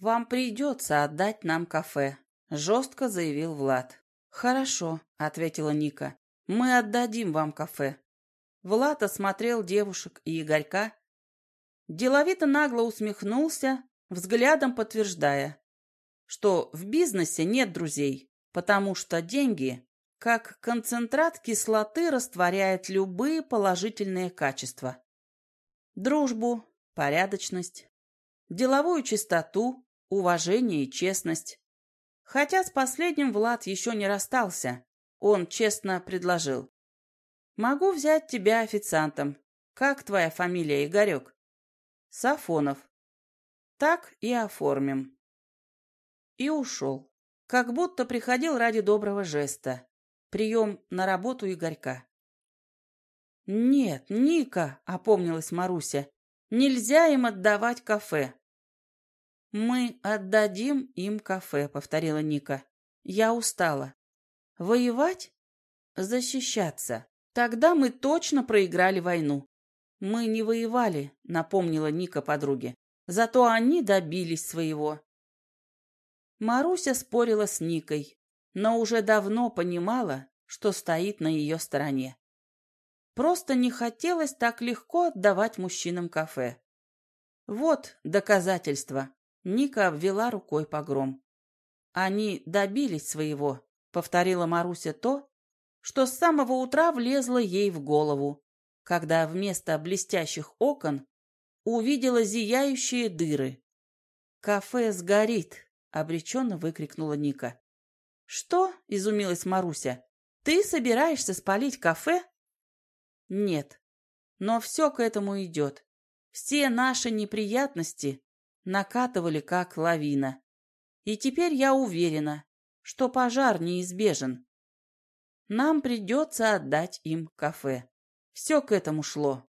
«Вам придется отдать нам кафе», — жестко заявил Влад. «Хорошо», — ответила Ника. «Мы отдадим вам кафе». Влад осмотрел девушек и Игорька. Деловито нагло усмехнулся, взглядом подтверждая, что в бизнесе нет друзей, потому что деньги, как концентрат кислоты, растворяют любые положительные качества. Дружбу, порядочность, деловую чистоту, уважение и честность. Хотя с последним Влад еще не расстался, он честно предложил. «Могу взять тебя официантом. Как твоя фамилия, Игорек?» «Сафонов». «Так и оформим». И ушел. Как будто приходил ради доброго жеста. Прием на работу Игорька. «Нет, Ника», — опомнилась Маруся, — «нельзя им отдавать кафе». «Мы отдадим им кафе», — повторила Ника. «Я устала». «Воевать?» «Защищаться. Тогда мы точно проиграли войну». «Мы не воевали», — напомнила Ника подруге. «Зато они добились своего». Маруся спорила с Никой, но уже давно понимала, что стоит на ее стороне. Просто не хотелось так легко отдавать мужчинам кафе. Вот доказательство. Ника обвела рукой погром. «Они добились своего», — повторила Маруся то, что с самого утра влезло ей в голову, когда вместо блестящих окон увидела зияющие дыры. «Кафе сгорит!» — обреченно выкрикнула Ника. «Что?» — изумилась Маруся. «Ты собираешься спалить кафе?» «Нет, но все к этому идет. Все наши неприятности накатывали как лавина. И теперь я уверена, что пожар неизбежен. Нам придется отдать им кафе. Все к этому шло.